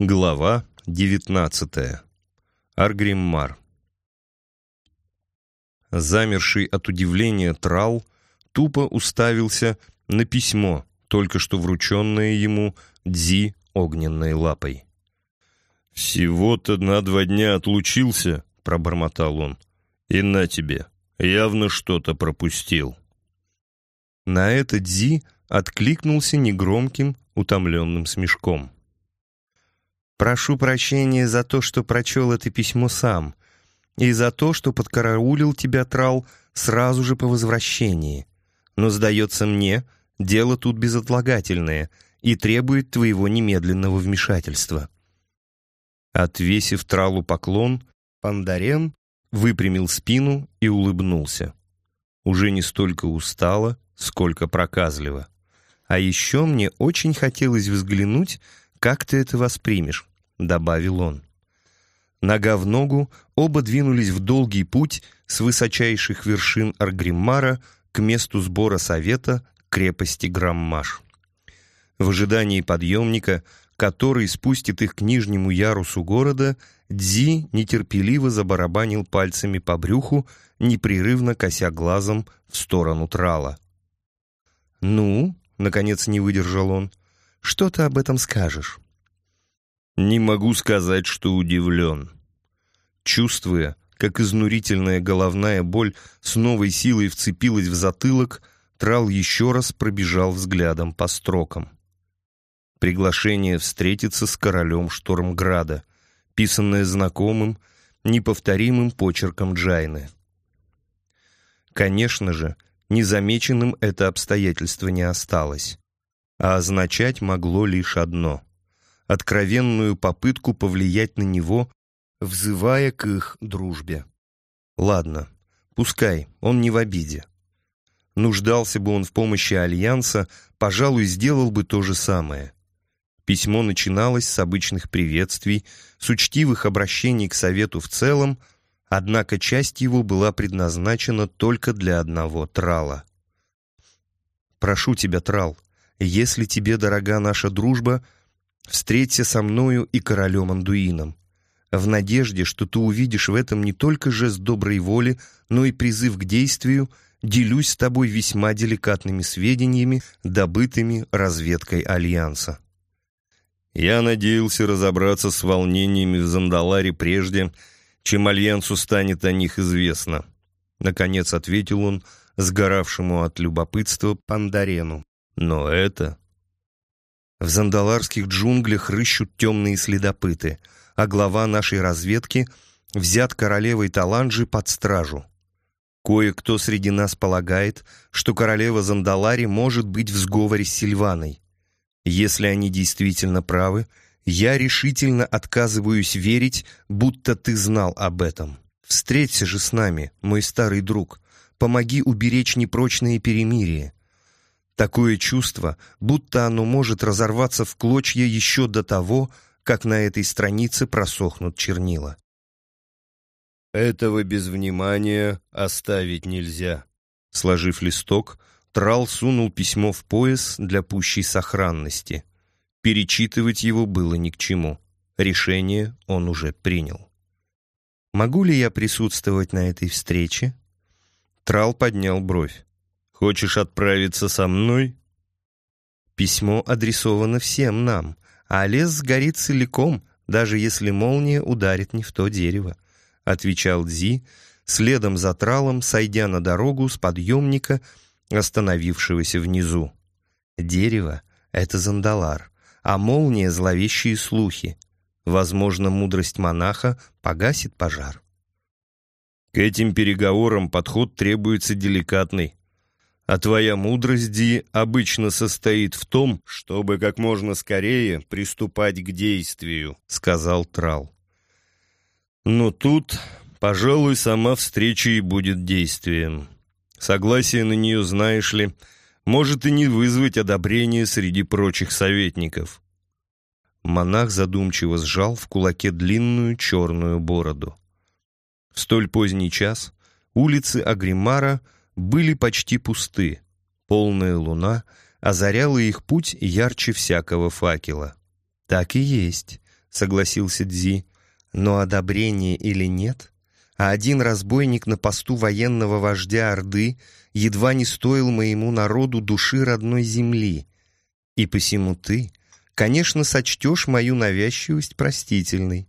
Глава девятнадцатая. Аргриммар. Замерший от удивления Трал тупо уставился на письмо, только что врученное ему Дзи огненной лапой. «Всего-то на два дня отлучился», — пробормотал он. «И на тебе, явно что-то пропустил». На это Дзи откликнулся негромким, утомленным смешком. «Прошу прощения за то, что прочел это письмо сам, и за то, что подкараулил тебя, Трал, сразу же по возвращении. Но, сдается мне, дело тут безотлагательное и требует твоего немедленного вмешательства». Отвесив Тралу поклон, Пандарен выпрямил спину и улыбнулся. Уже не столько устало, сколько проказливо. А еще мне очень хотелось взглянуть, как ты это воспримешь, добавил он. Нога в ногу, оба двинулись в долгий путь с высочайших вершин Аргриммара к месту сбора совета крепости Граммаш. В ожидании подъемника, который спустит их к нижнему ярусу города, Дзи нетерпеливо забарабанил пальцами по брюху, непрерывно кося глазом в сторону трала. «Ну?» — наконец не выдержал он. «Что ты об этом скажешь?» «Не могу сказать, что удивлен». Чувствуя, как изнурительная головная боль с новой силой вцепилась в затылок, Трал еще раз пробежал взглядом по строкам. Приглашение встретиться с королем Штормграда, писанное знакомым, неповторимым почерком Джайны. Конечно же, Незамеченным это обстоятельство не осталось. А означать могло лишь одно — откровенную попытку повлиять на него, взывая к их дружбе. Ладно, пускай, он не в обиде. Нуждался бы он в помощи Альянса, пожалуй, сделал бы то же самое. Письмо начиналось с обычных приветствий, с учтивых обращений к Совету в целом — Однако часть его была предназначена только для одного Трала. «Прошу тебя, Трал, если тебе дорога наша дружба, встреться со мною и королем Андуином, в надежде, что ты увидишь в этом не только жест доброй воли, но и призыв к действию, делюсь с тобой весьма деликатными сведениями, добытыми разведкой Альянса». Я надеялся разобраться с волнениями в Зандаларе прежде, чем Альянсу станет о них известно», — наконец ответил он сгоравшему от любопытства Пандарену. «Но это...» В зандаларских джунглях рыщут темные следопыты, а глава нашей разведки взят королевой Таланджи под стражу. Кое-кто среди нас полагает, что королева Зандалари может быть в сговоре с Сильваной. Если они действительно правы, я решительно отказываюсь верить, будто ты знал об этом. Встреться же с нами, мой старый друг. Помоги уберечь непрочные перемирие. Такое чувство, будто оно может разорваться в клочья еще до того, как на этой странице просохнут чернила. Этого без внимания оставить нельзя. Сложив листок, Трал сунул письмо в пояс для пущей сохранности. Перечитывать его было ни к чему. Решение он уже принял. «Могу ли я присутствовать на этой встрече?» Трал поднял бровь. «Хочешь отправиться со мной?» «Письмо адресовано всем нам, а лес сгорит целиком, даже если молния ударит не в то дерево», — отвечал Дзи, следом за Тралом, сойдя на дорогу с подъемника, остановившегося внизу. «Дерево — это Зандалар, а молния — зловещие слухи. Возможно, мудрость монаха погасит пожар. К этим переговорам подход требуется деликатный. А твоя мудрость, Ди, обычно состоит в том, чтобы как можно скорее приступать к действию, — сказал Трал. Но тут, пожалуй, сама встреча и будет действием. Согласие на нее, знаешь ли, — может и не вызвать одобрения среди прочих советников. Монах задумчиво сжал в кулаке длинную черную бороду. В столь поздний час улицы Агримара были почти пусты. Полная луна озаряла их путь ярче всякого факела. Так и есть. — согласился Дзи. «Но одобрение или нет, а один разбойник на посту военного вождя Орды едва не стоил моему народу души родной земли. И посему ты, конечно, сочтешь мою навязчивость простительной».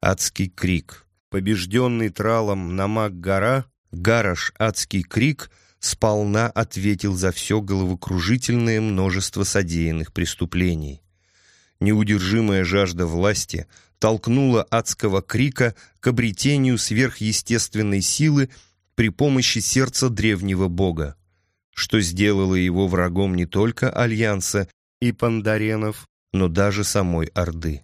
Адский крик. Побежденный тралом на Гараш адский крик сполна ответил за все головокружительное множество содеянных преступлений. Неудержимая жажда власти толкнула адского крика к обретению сверхъестественной силы при помощи сердца древнего бога, что сделало его врагом не только Альянса и Пандаренов, но даже самой Орды.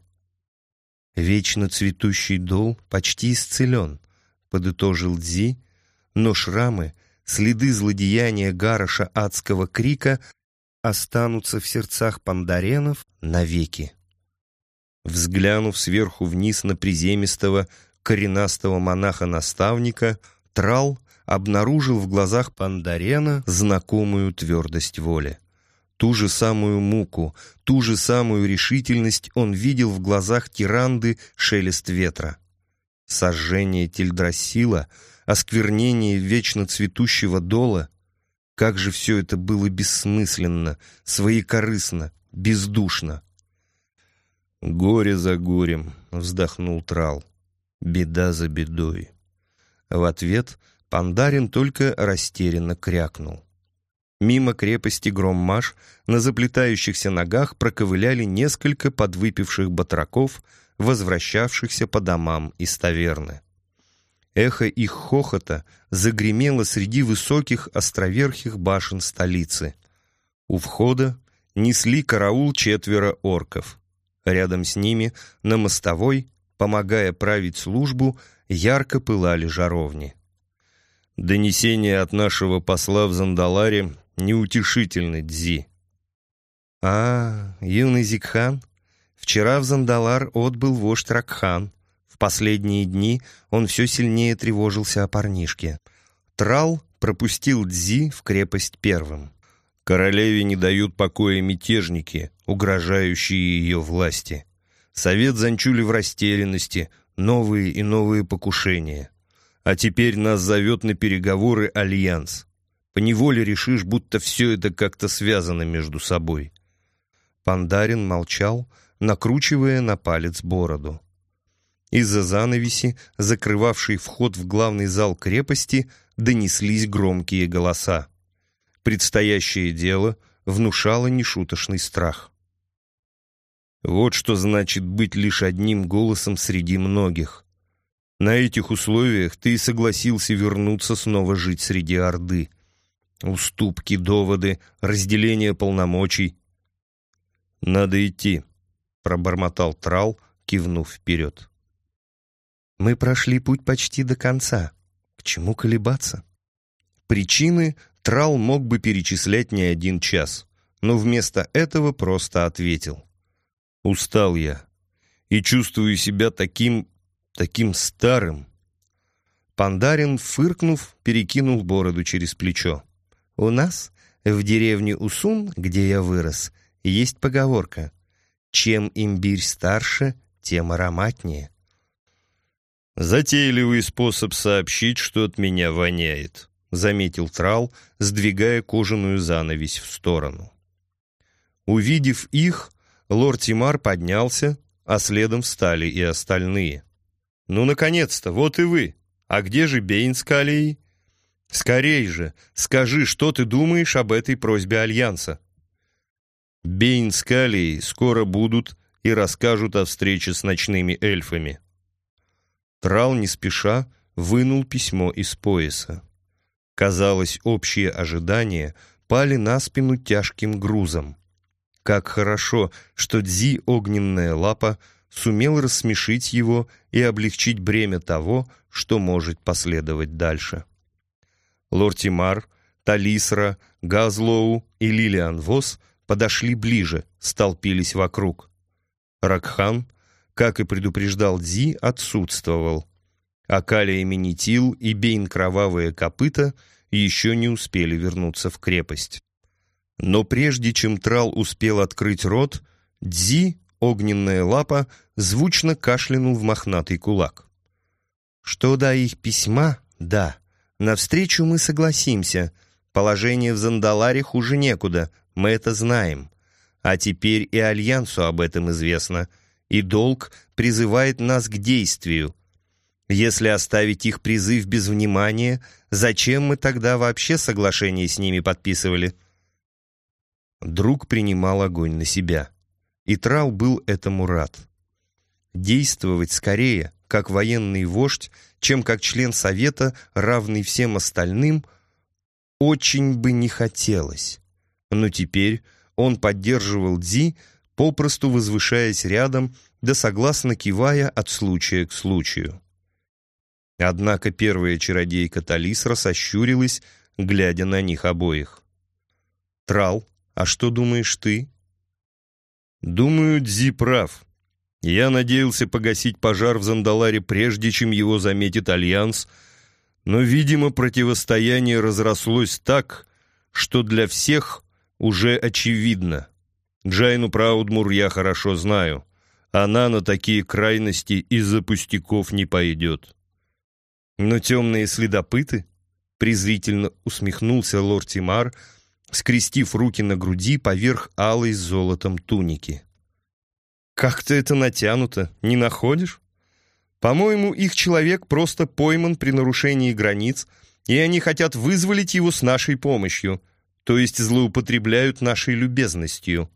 «Вечно цветущий дол почти исцелен», — подытожил Дзи, но шрамы, следы злодеяния Гароша адского крика останутся в сердцах пандаренов навеки. Взглянув сверху вниз на приземистого, коренастого монаха-наставника, Трал обнаружил в глазах Пандарена знакомую твердость воли. Ту же самую муку, ту же самую решительность он видел в глазах тиранды шелест ветра. Сожжение Тельдрасила, осквернение вечно цветущего дола. Как же все это было бессмысленно, своекорыстно, бездушно. «Горе за горем», — вздохнул Трал. «Беда за бедой». В ответ Пандарин только растерянно крякнул. Мимо крепости Громмаш на заплетающихся ногах проковыляли несколько подвыпивших батраков, возвращавшихся по домам из таверны. Эхо их хохота загремело среди высоких островерхих башен столицы. У входа несли караул четверо орков. Рядом с ними, на мостовой, помогая править службу, ярко пылали жаровни. Донесение от нашего посла в Зандаларе неутешительны, Дзи. А, юный Зикхан, вчера в Зандалар отбыл вождь Ракхан. Последние дни он все сильнее тревожился о парнишке. Трал пропустил Дзи в крепость первым. Королеве не дают покоя мятежники, угрожающие ее власти. Совет занчули в растерянности, новые и новые покушения. А теперь нас зовет на переговоры Альянс. Поневоле решишь, будто все это как-то связано между собой. Пандарин молчал, накручивая на палец бороду. Из-за занавеси, закрывавшей вход в главный зал крепости, донеслись громкие голоса. Предстоящее дело внушало нешуточный страх. Вот что значит быть лишь одним голосом среди многих. На этих условиях ты согласился вернуться снова жить среди Орды — Уступки, доводы, разделение полномочий. «Надо идти», — пробормотал Трал, кивнув вперед. «Мы прошли путь почти до конца. К чему колебаться?» Причины Трал мог бы перечислять не один час, но вместо этого просто ответил. «Устал я и чувствую себя таким... таким старым». Пандарин, фыркнув, перекинул бороду через плечо. У нас, в деревне Усун, где я вырос, есть поговорка «Чем имбирь старше, тем ароматнее». «Затейливый способ сообщить, что от меня воняет», — заметил Трал, сдвигая кожаную занавесь в сторону. Увидев их, лорд Тимар поднялся, а следом встали и остальные. «Ну, наконец-то, вот и вы! А где же Бейн с Калией?» Скорей же, скажи, что ты думаешь об этой просьбе Альянса. Бейн с Калией скоро будут и расскажут о встрече с ночными эльфами. Трал не спеша вынул письмо из пояса. Казалось, общие ожидания пали на спину тяжким грузом. Как хорошо, что Дзи Огненная Лапа сумел рассмешить его и облегчить бремя того, что может последовать дальше. Лортимар, Талисра, Газлоу и Лилиан Вос подошли ближе, столпились вокруг. Ракхан, как и предупреждал Дзи, отсутствовал. Акалия Менитил и Бейн Кровавые Копыта еще не успели вернуться в крепость. Но прежде чем Трал успел открыть рот, Дзи огненная лапа звучно кашлянул в мохнатый кулак. «Что до их письма? Да. Навстречу мы согласимся. Положение в Зандаларе хуже некуда, мы это знаем. А теперь и Альянсу об этом известно, и долг призывает нас к действию. Если оставить их призыв без внимания, зачем мы тогда вообще соглашение с ними подписывали?» Друг принимал огонь на себя. И Трал был этому рад. Действовать скорее, как военный вождь, чем как член Совета, равный всем остальным, очень бы не хотелось. Но теперь он поддерживал Дзи, попросту возвышаясь рядом, да согласно кивая от случая к случаю. Однако первая чародейка Талисра сощурилась, глядя на них обоих. «Трал, а что думаешь ты?» «Думаю, Дзи прав. Я надеялся погасить пожар в Зандаларе, прежде чем его заметит Альянс, но, видимо, противостояние разрослось так, что для всех уже очевидно. Джайну Праудмур я хорошо знаю. Она на такие крайности из-за пустяков не пойдет». «Но темные следопыты?» — презрительно усмехнулся лорд Тимар — скрестив руки на груди поверх алой с золотом туники. «Как-то это натянуто, не находишь? По-моему, их человек просто пойман при нарушении границ, и они хотят вызволить его с нашей помощью, то есть злоупотребляют нашей любезностью».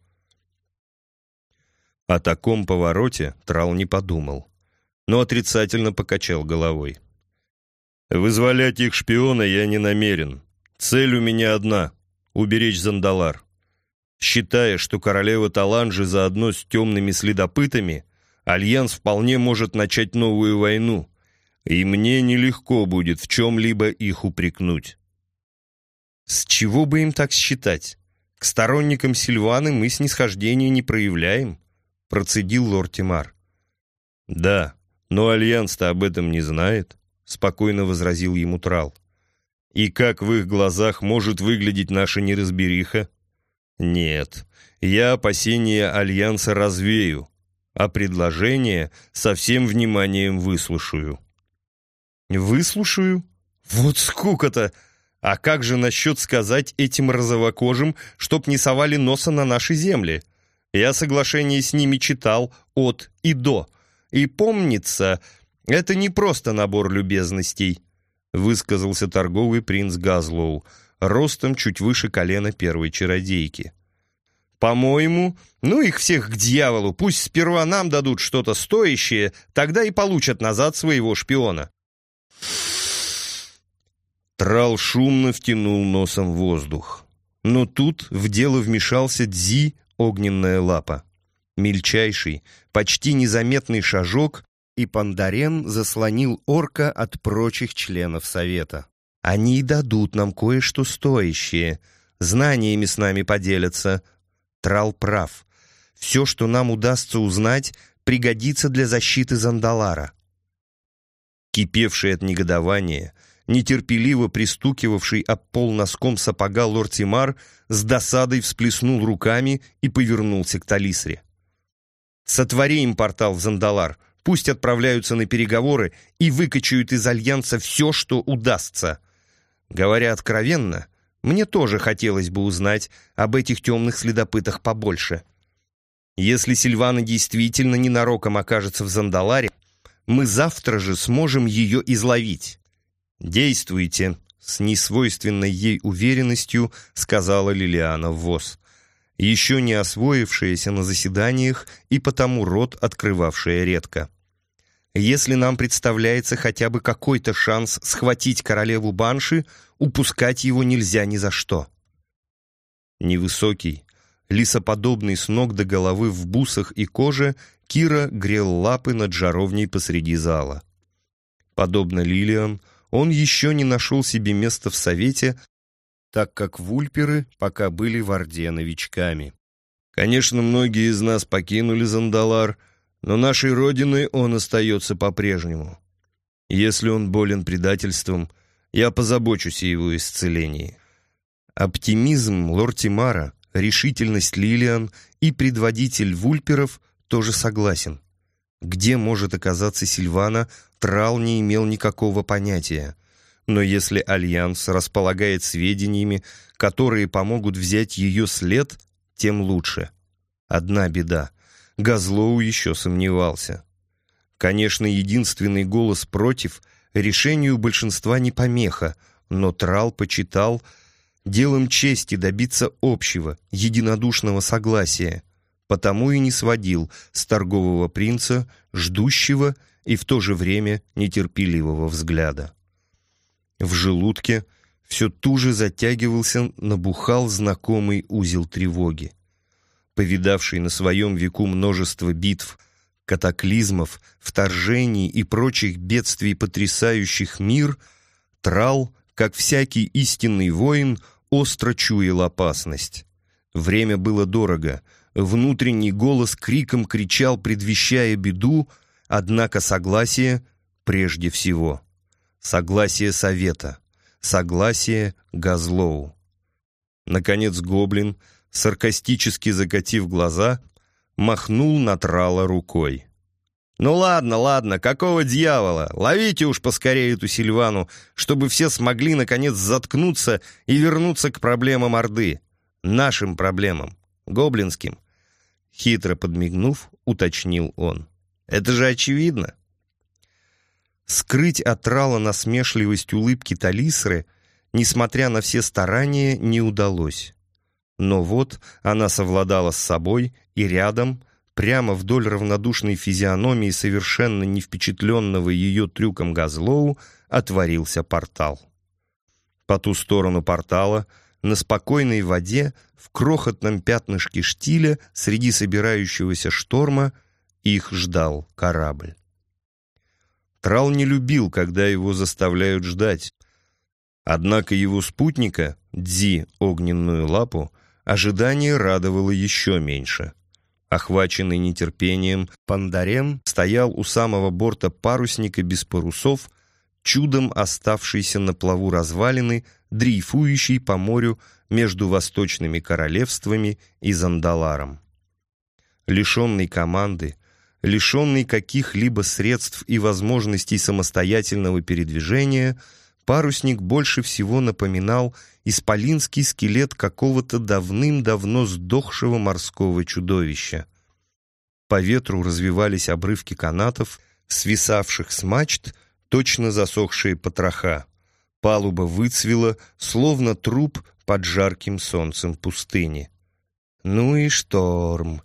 О таком повороте Трал не подумал, но отрицательно покачал головой. «Вызволять их шпиона я не намерен. Цель у меня одна уберечь Зандалар. Считая, что королева Таланжи заодно с темными следопытами, Альянс вполне может начать новую войну, и мне нелегко будет в чем-либо их упрекнуть. С чего бы им так считать? К сторонникам Сильваны мы снисхождения не проявляем, процедил лорд Тимар. Да, но Альянс-то об этом не знает, спокойно возразил ему Трал. И как в их глазах может выглядеть наша неразбериха? Нет, я опасения Альянса развею, а предложение со всем вниманием выслушаю. Выслушаю? Вот скука-то! А как же насчет сказать этим розовокожим, чтоб не совали носа на наши земли? Я соглашение с ними читал от и до. И помнится, это не просто набор любезностей высказался торговый принц Газлоу, ростом чуть выше колена первой чародейки. «По-моему, ну их всех к дьяволу, пусть сперва нам дадут что-то стоящее, тогда и получат назад своего шпиона». Трал шумно втянул носом воздух. Но тут в дело вмешался Дзи, огненная лапа. Мельчайший, почти незаметный шажок, и Пандарен заслонил орка от прочих членов совета. «Они дадут нам кое-что стоящее, знаниями с нами поделятся». Трал прав. Все, что нам удастся узнать, пригодится для защиты Зандалара. Кипевший от негодования, нетерпеливо пристукивавший об пол носком сапога лорд Тимар с досадой всплеснул руками и повернулся к Талисре. «Сотвори им портал в Зандалар, Пусть отправляются на переговоры и выкачают из Альянса все, что удастся. Говоря откровенно, мне тоже хотелось бы узнать об этих темных следопытах побольше. Если Сильвана действительно ненароком окажется в Зандаларе, мы завтра же сможем ее изловить. «Действуйте», — с несвойственной ей уверенностью сказала Лилиана ВОЗ, еще не освоившаяся на заседаниях и потому рот открывавшая редко. Если нам представляется хотя бы какой-то шанс схватить королеву Банши, упускать его нельзя ни за что. Невысокий, лисоподобный с ног до головы в бусах и коже, Кира грел лапы над жаровней посреди зала. Подобно Лилиан, он еще не нашел себе места в Совете, так как вульперы пока были в Орде новичками. Конечно, многие из нас покинули Зандалар — но нашей родиной он остается по-прежнему. Если он болен предательством, я позабочусь о его исцелении. Оптимизм Лор'темара, решительность Лилиан и предводитель вульперов тоже согласен. Где может оказаться Сильвана, Трал не имел никакого понятия. Но если Альянс располагает сведениями, которые помогут взять ее след, тем лучше. Одна беда. Газлоу еще сомневался. Конечно, единственный голос против решению большинства не помеха, но Трал почитал делом чести добиться общего, единодушного согласия, потому и не сводил с торгового принца ждущего и в то же время нетерпеливого взгляда. В желудке все туже затягивался, набухал знакомый узел тревоги. Повидавший на своем веку множество битв, катаклизмов, вторжений и прочих бедствий потрясающих мир, Трал, как всякий истинный воин, остро чуял опасность. Время было дорого, внутренний голос криком кричал, предвещая беду, однако согласие прежде всего. Согласие совета, согласие Газлоу. Наконец гоблин, саркастически закатив глаза, махнул на Трала рукой. «Ну ладно, ладно, какого дьявола? Ловите уж поскорее эту Сильвану, чтобы все смогли, наконец, заткнуться и вернуться к проблемам Орды. Нашим проблемам. Гоблинским». Хитро подмигнув, уточнил он. «Это же очевидно». Скрыть от Трала насмешливость улыбки Талисры, несмотря на все старания, не удалось. Но вот она совладала с собой, и рядом, прямо вдоль равнодушной физиономии совершенно не впечатленного ее трюком Газлоу, отворился портал. По ту сторону портала, на спокойной воде, в крохотном пятнышке штиля, среди собирающегося шторма, их ждал корабль. Трал не любил, когда его заставляют ждать. Однако его спутника, Дзи, огненную лапу, ожидание радовало еще меньше — Охваченный нетерпением, Пандарем стоял у самого борта парусника без парусов, чудом оставшийся на плаву развалины, дрейфующий по морю между восточными королевствами и Зандаларом. Лишенный команды, лишенный каких-либо средств и возможностей самостоятельного передвижения, парусник больше всего напоминал исполинский скелет какого-то давным-давно сдохшего морского чудовища. По ветру развивались обрывки канатов, свисавших с мачт, точно засохшие потроха. Палуба выцвела, словно труп под жарким солнцем пустыни. «Ну и шторм!»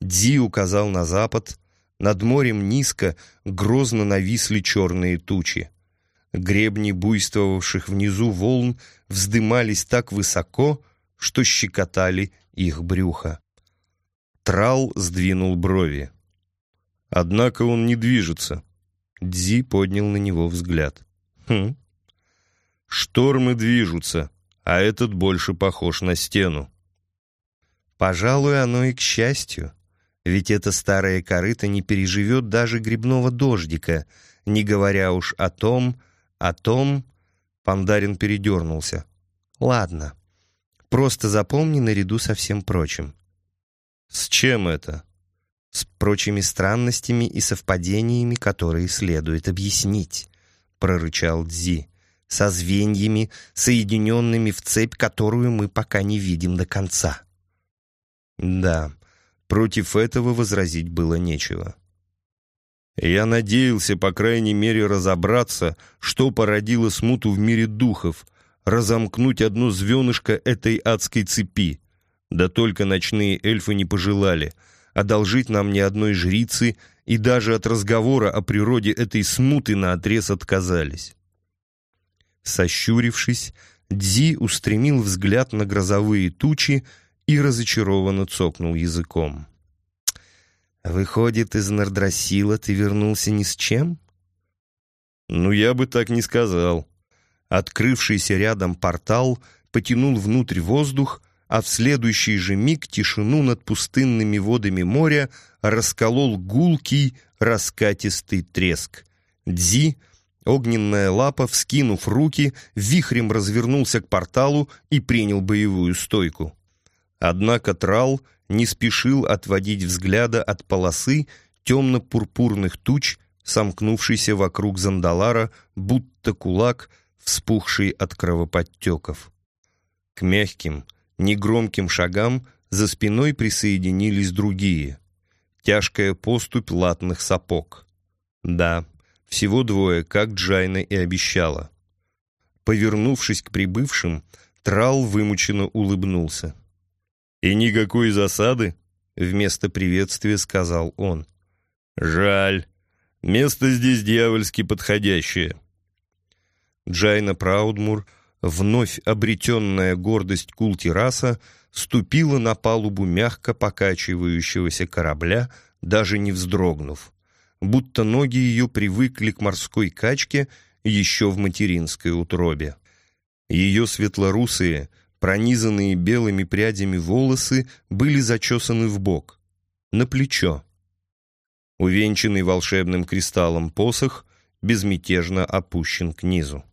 Ди указал на запад. Над морем низко, грозно нависли черные тучи. Гребни буйствовавших внизу волн вздымались так высоко, что щекотали их брюхо. Трал сдвинул брови. Однако он не движется. Дзи поднял на него взгляд. Хм. Штормы движутся, а этот больше похож на стену. Пожалуй, оно и к счастью. Ведь эта старая корыта не переживет даже грибного дождика, не говоря уж о том, о том... Пандарин передернулся. Ладно. Просто запомни наряду со всем прочим. С чем это? С прочими странностями и совпадениями, которые следует объяснить, прорычал Дзи. Со звеньями, соединенными в цепь, которую мы пока не видим до конца. Да, против этого возразить было нечего. Я надеялся, по крайней мере, разобраться, что породило смуту в мире духов, разомкнуть одно звенышко этой адской цепи. Да только ночные эльфы не пожелали одолжить нам ни одной жрицы и даже от разговора о природе этой смуты наотрез отказались. Сощурившись, Дзи устремил взгляд на грозовые тучи и разочарованно цокнул языком. Выходит, из Нардрасила ты вернулся ни с чем? Ну, я бы так не сказал. Открывшийся рядом портал потянул внутрь воздух, а в следующий же миг тишину над пустынными водами моря расколол гулкий, раскатистый треск. Дзи, огненная лапа, вскинув руки, вихрем развернулся к порталу и принял боевую стойку. Однако Трал не спешил отводить взгляда от полосы темно-пурпурных туч, сомкнувшейся вокруг Зандалара, будто кулак, вспухший от кровоподтеков. К мягким, негромким шагам за спиной присоединились другие. Тяжкая поступь латных сапог. Да, всего двое, как Джайна и обещала. Повернувшись к прибывшим, Трал вымученно улыбнулся. «И никакой засады?» — вместо приветствия сказал он. «Жаль. Место здесь дьявольски подходящее». Джайна Праудмур, вновь обретенная гордость Култираса, ступила на палубу мягко покачивающегося корабля, даже не вздрогнув, будто ноги ее привыкли к морской качке еще в материнской утробе. Ее светлорусые, пронизанные белыми прядями волосы были зачесаны в бок, на плечо. Увенчанный волшебным кристаллом посох безмятежно опущен к низу.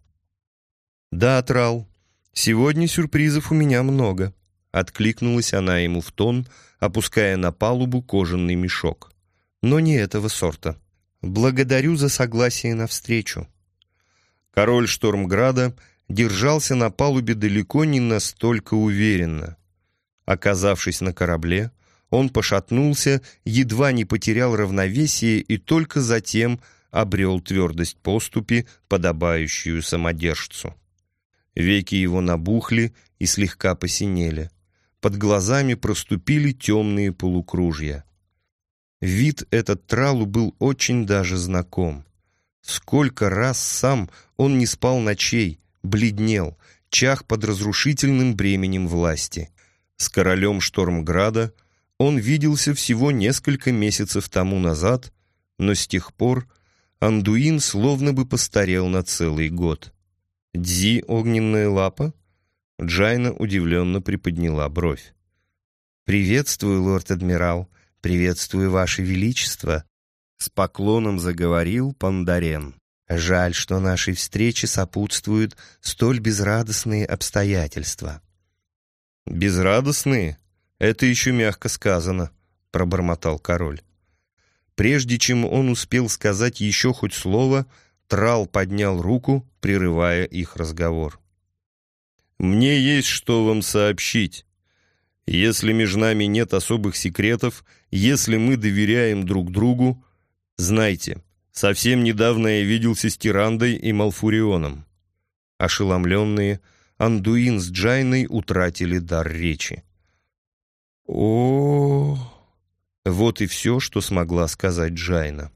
«Да, Трал, сегодня сюрпризов у меня много», — откликнулась она ему в тон, опуская на палубу кожаный мешок. «Но не этого сорта. Благодарю за согласие на встречу». Король Штормграда держался на палубе далеко не настолько уверенно. Оказавшись на корабле, он пошатнулся, едва не потерял равновесие и только затем обрел твердость поступи, подобающую самодержцу. Веки его набухли и слегка посинели. Под глазами проступили темные полукружья. Вид этот Тралу был очень даже знаком. Сколько раз сам он не спал ночей, бледнел, чах под разрушительным бременем власти. С королем Штормграда он виделся всего несколько месяцев тому назад, но с тех пор Андуин словно бы постарел на целый год. «Дзи — огненная лапа?» Джайна удивленно приподняла бровь. «Приветствую, лорд-адмирал, приветствую, ваше величество!» С поклоном заговорил Пандарен. «Жаль, что нашей встрече сопутствуют столь безрадостные обстоятельства». «Безрадостные? Это еще мягко сказано», — пробормотал король. Прежде чем он успел сказать еще хоть слово, — Трал поднял руку, прерывая их разговор. «Мне есть что вам сообщить. Если между нами нет особых секретов, если мы доверяем друг другу, знайте, совсем недавно я виделся с Тирандой и Малфурионом». Ошеломленные, Андуин с Джайной утратили дар речи. о Вот и все, что смогла сказать Джайна.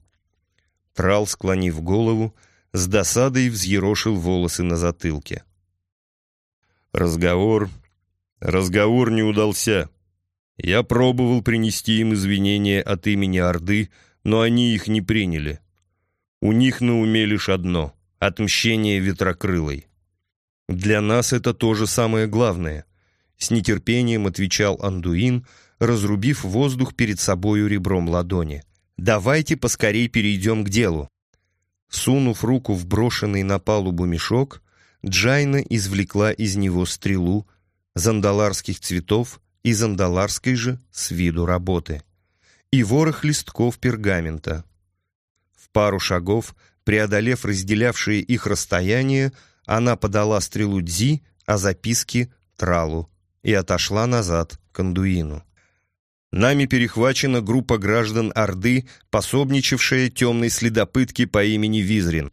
Трал, склонив голову, с досадой взъерошил волосы на затылке. Разговор... Разговор не удался. Я пробовал принести им извинения от имени Орды, но они их не приняли. У них на уме лишь одно — отмщение ветрокрылой. Для нас это тоже самое главное. С нетерпением отвечал Андуин, разрубив воздух перед собою ребром ладони. Давайте поскорей перейдем к делу. Сунув руку в брошенный на палубу мешок, Джайна извлекла из него стрелу зандаларских цветов и зандаларской же с виду работы и ворох листков пергамента. В пару шагов, преодолев разделявшие их расстояние, она подала стрелу Дзи, а записки — Тралу, и отошла назад к Андуину. Нами перехвачена группа граждан Орды, пособничавшая темной следопытке по имени Визрин.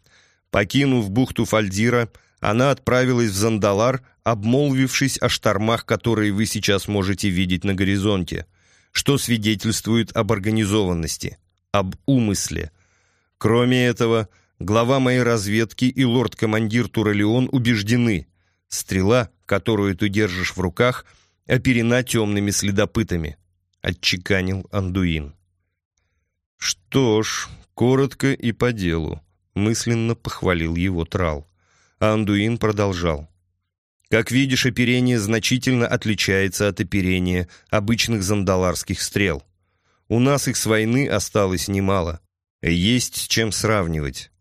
Покинув бухту Фальдира, она отправилась в Зандалар, обмолвившись о штормах, которые вы сейчас можете видеть на горизонте, что свидетельствует об организованности, об умысле. Кроме этого, глава моей разведки и лорд-командир Туралеон убеждены, стрела, которую ты держишь в руках, оперена темными следопытами отчеканил Андуин. «Что ж, коротко и по делу», — мысленно похвалил его Трал. А Андуин продолжал. «Как видишь, оперение значительно отличается от оперения обычных зандаларских стрел. У нас их с войны осталось немало. Есть с чем сравнивать».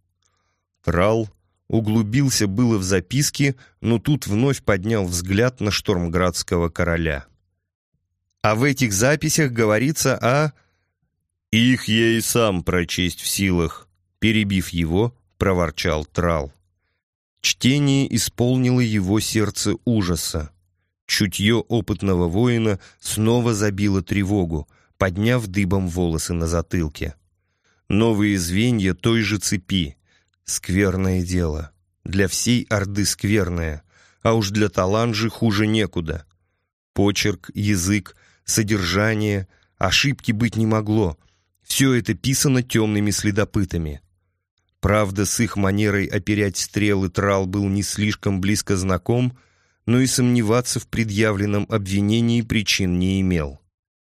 Трал углубился было в записки, но тут вновь поднял взгляд на штормградского короля. А в этих записях говорится о... «Их я и сам прочесть в силах», — перебив его, проворчал Трал. Чтение исполнило его сердце ужаса. Чутье опытного воина снова забило тревогу, подняв дыбом волосы на затылке. Новые звенья той же цепи. Скверное дело. Для всей Орды скверное, а уж для Таланжи хуже некуда. Почерк, язык, содержание, ошибки быть не могло. Все это писано темными следопытами. Правда, с их манерой оперять стрелы Трал был не слишком близко знаком, но и сомневаться в предъявленном обвинении причин не имел.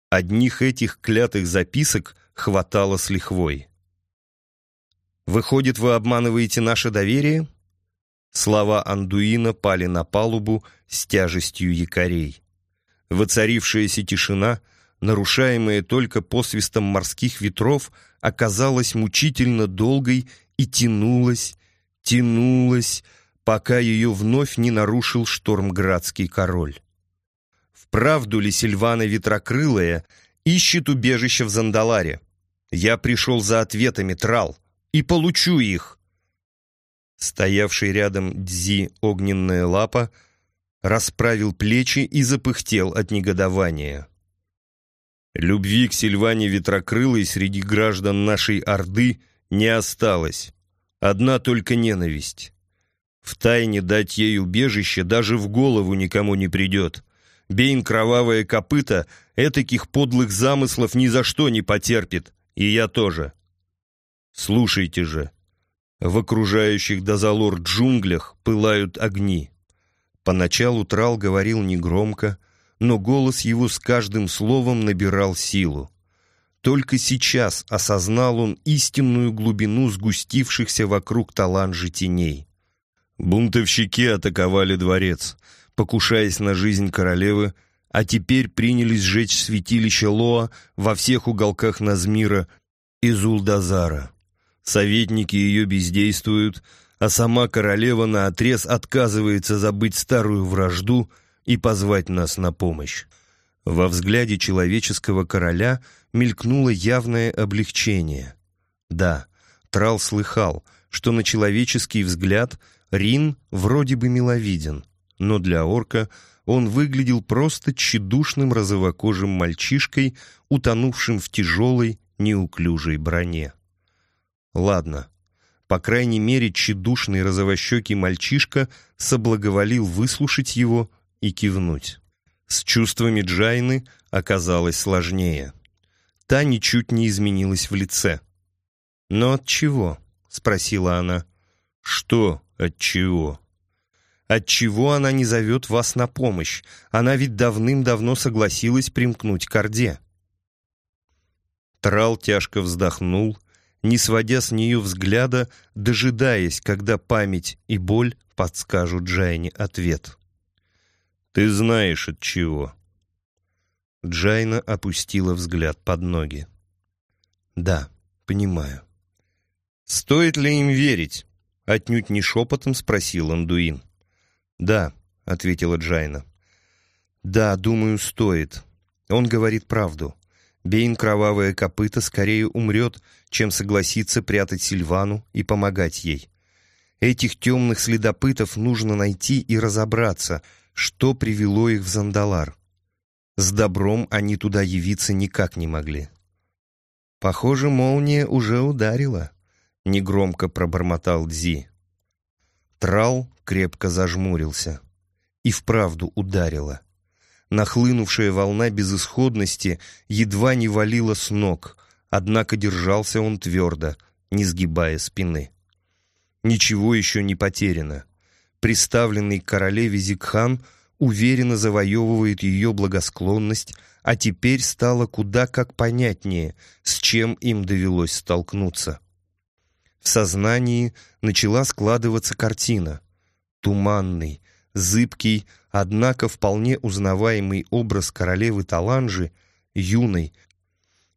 Одних этих клятых записок хватало с лихвой. «Выходит, вы обманываете наше доверие?» Слова Андуина пали на палубу с тяжестью якорей. Воцарившаяся тишина, нарушаемая только посвистом морских ветров, оказалась мучительно долгой и тянулась, тянулась, пока ее вновь не нарушил штормградский король. Вправду ли Сильвана Ветрокрылая ищет убежище в Зандаларе? Я пришел за ответами, Трал, и получу их. Стоявший рядом Дзи огненная лапа расправил плечи и запыхтел от негодования. Любви к Сильване Ветрокрылой среди граждан нашей Орды не осталось. Одна только ненависть. Втайне дать ей убежище даже в голову никому не придет. Бейн кровавое копыто этаких подлых замыслов ни за что не потерпит, и я тоже. Слушайте же, в окружающих Дозалор джунглях пылают огни. Поначалу Трал говорил негромко, но голос его с каждым словом набирал силу. Только сейчас осознал он истинную глубину сгустившихся вокруг таланжи теней. Бунтовщики атаковали дворец, покушаясь на жизнь королевы, а теперь принялись сжечь святилище Лоа во всех уголках Назмира и Зулдазара. Советники ее бездействуют, а сама королева наотрез отказывается забыть старую вражду и позвать нас на помощь. Во взгляде человеческого короля мелькнуло явное облегчение. Да, Трал слыхал, что на человеческий взгляд Рин вроде бы миловиден, но для орка он выглядел просто тщедушным розовокожим мальчишкой, утонувшим в тяжелой, неуклюжей броне. Ладно. По крайней мере, тщедушный розовощекий мальчишка соблаговолил выслушать его и кивнуть. С чувствами Джайны оказалось сложнее. Та ничуть не изменилась в лице. «Но от чего?» — спросила она. «Что от чего?» «От чего она не зовет вас на помощь? Она ведь давным-давно согласилась примкнуть к Орде». Трал тяжко вздохнул — не сводя с нее взгляда, дожидаясь, когда память и боль подскажут Джайне ответ. «Ты знаешь от чего». Джайна опустила взгляд под ноги. «Да, понимаю». «Стоит ли им верить?» — отнюдь не шепотом спросил Андуин. «Да», — ответила Джайна. «Да, думаю, стоит. Он говорит правду. Бейн Кровавое Копыто скорее умрет, чем согласится прятать Сильвану и помогать ей. Этих темных следопытов нужно найти и разобраться, что привело их в Зандалар. С добром они туда явиться никак не могли. «Похоже, молния уже ударила», — негромко пробормотал Дзи. Трал крепко зажмурился. И вправду ударила. Нахлынувшая волна безысходности едва не валила с ног, однако держался он твердо, не сгибая спины. Ничего еще не потеряно. Приставленный к королеве Зикхан уверенно завоевывает ее благосклонность, а теперь стало куда как понятнее, с чем им довелось столкнуться. В сознании начала складываться картина. Туманный, зыбкий, однако вполне узнаваемый образ королевы Таланжи, юной,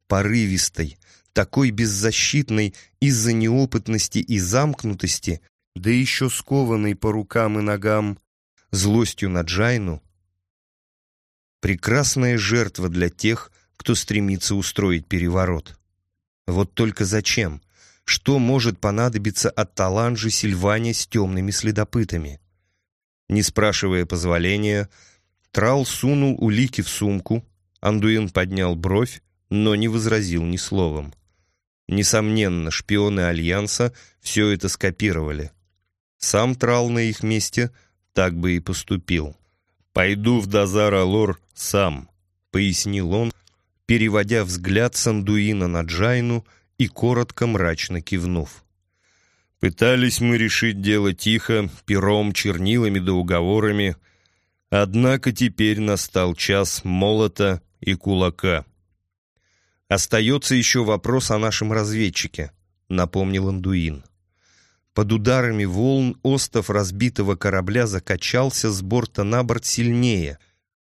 порывистой, такой беззащитной из-за неопытности и замкнутости, да еще скованной по рукам и ногам, злостью на Джайну, Прекрасная жертва для тех, кто стремится устроить переворот. Вот только зачем? Что может понадобиться от Таланжи Сильване с темными следопытами? Не спрашивая позволения, Трал сунул улики в сумку, Андуин поднял бровь, но не возразил ни словом. Несомненно, шпионы Альянса все это скопировали. Сам Трал на их месте так бы и поступил. «Пойду в Дазар-Алор сам», — пояснил он, переводя взгляд с Андуина на Джайну и коротко мрачно кивнув. Пытались мы решить дело тихо, пером, чернилами да уговорами, однако теперь настал час молота и кулака. «Остается еще вопрос о нашем разведчике», — напомнил Андуин. Под ударами волн остов разбитого корабля закачался с борта на борт сильнее,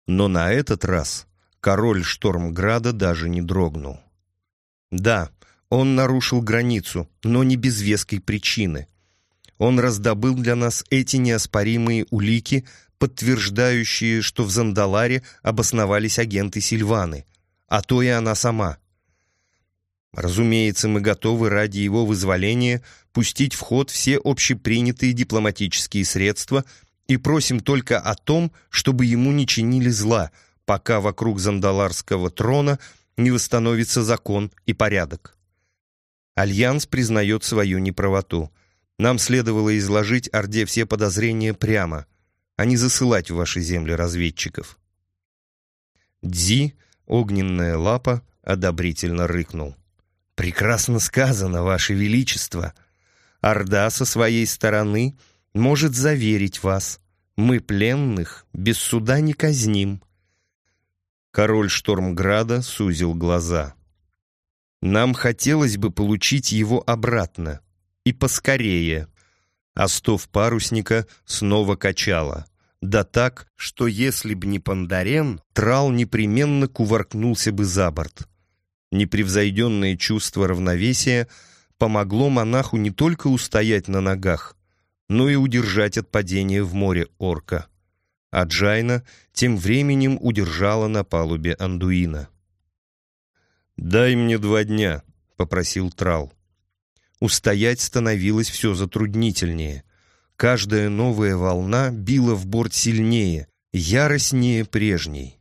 но на этот раз король Штормграда даже не дрогнул. Да, он нарушил границу, но не без веской причины. Он раздобыл для нас эти неоспоримые улики, подтверждающие, что в Зандаларе обосновались агенты Сильваны, а то и она сама. Разумеется, мы готовы ради его вызволения пустить в ход все общепринятые дипломатические средства и просим только о том, чтобы ему не чинили зла, пока вокруг Зандаларского трона не восстановится закон и порядок. Альянс признает свою неправоту. Нам следовало изложить Орде все подозрения прямо, а не засылать в ваши земли разведчиков. Цзи Огненная Лапа, одобрительно рыкнул. «Прекрасно сказано, Ваше Величество. Орда со своей стороны может заверить вас. Мы пленных без суда не казним». Король Штормграда сузил глаза. Нам хотелось бы получить его обратно. И поскорее. Остов парусника снова качало. Да так, что если б не Пандарен, трал непременно кувыркнулся бы за борт. Непревзойденное чувство равновесия помогло монаху не только устоять на ногах, но и удержать от падения в море орка. А Джайна тем временем удержала на палубе Андуина. «Дай мне два дня», — попросил Трал. Устоять становилось все затруднительнее. Каждая новая волна била в борт сильнее, яростнее прежней.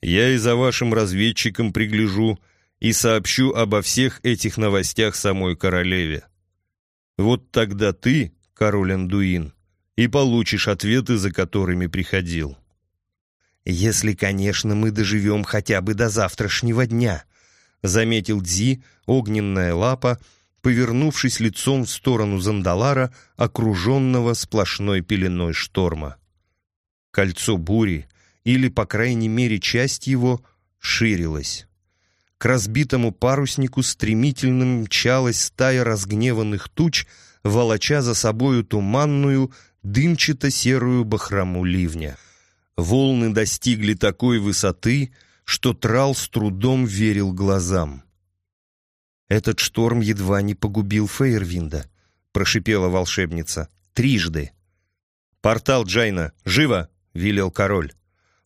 «Я и за вашим разведчиком пригляжу и сообщу обо всех этих новостях самой королеве. Вот тогда ты, король Андуин, и получишь ответы, за которыми приходил». «Если, конечно, мы доживем хотя бы до завтрашнего дня», заметил Дзи, огненная лапа, повернувшись лицом в сторону Зандалара, окруженного сплошной пеленой шторма. Кольцо бури, или, по крайней мере, часть его, ширилось. К разбитому паруснику стремительно мчалась стая разгневанных туч, волоча за собою туманную, дымчато-серую бахрому ливня. Волны достигли такой высоты, что Трал с трудом верил глазам. «Этот шторм едва не погубил Фейервинда», — прошипела волшебница. «Трижды». «Портал Джайна! Живо!» — велел король.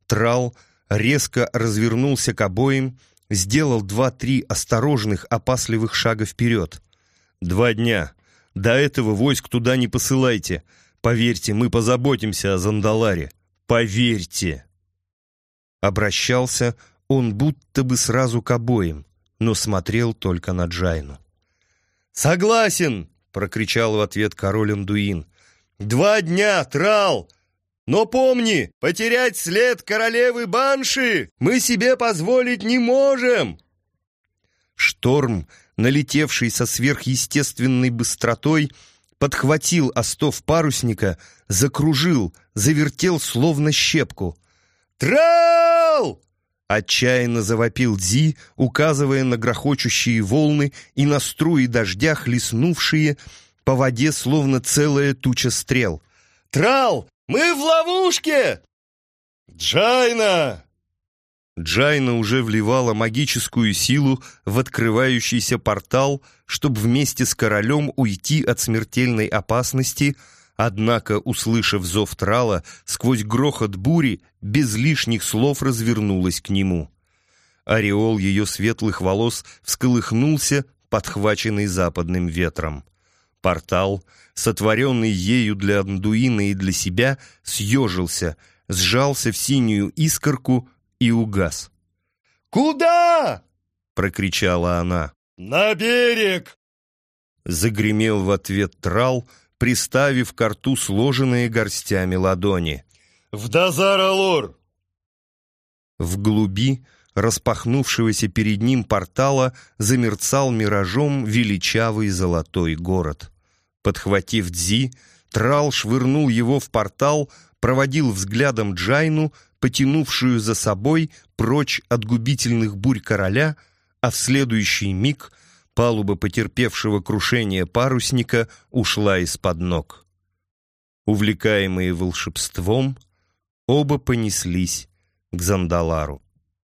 Трал резко развернулся к обоим, сделал два-три осторожных, опасливых шага вперед. «Два дня. До этого войск туда не посылайте. Поверьте, мы позаботимся о Зандаларе. Поверьте!» Обращался он будто бы сразу к обоим, но смотрел только на Джайну. «Согласен!» — прокричал в ответ король Андуин. «Два дня, Трал! Но помни, потерять след королевы Банши мы себе позволить не можем!» Шторм, налетевший со сверхъестественной быстротой, подхватил остов парусника, закружил, завертел словно щепку. «Трал!» — отчаянно завопил Дзи, указывая на грохочущие волны и на струи дождя, хлестнувшие по воде, словно целая туча стрел. «Трал, мы в ловушке!» «Джайна!» Джайна уже вливала магическую силу в открывающийся портал, чтобы вместе с королем уйти от смертельной опасности, Однако, услышав зов Трала, сквозь грохот бури, без лишних слов развернулась к нему. Ореол ее светлых волос всколыхнулся, подхваченный западным ветром. Портал, сотворенный ею для Андуина и для себя, съежился, сжался в синюю искорку и угас. «Куда?» — прокричала она. «На берег!» Загремел в ответ трал, приставив к рту сложенные горстями ладони. «В Дазар-Алор!» В глуби распахнувшегося перед ним портала замерцал миражом величавый золотой город. Подхватив Дзи, Трал швырнул его в портал, проводил взглядом Джайну, потянувшую за собой прочь от губительных бурь короля, а в следующий миг палуба потерпевшего крушение парусника ушла из-под ног. Увлекаемые волшебством, оба понеслись к Зандалару.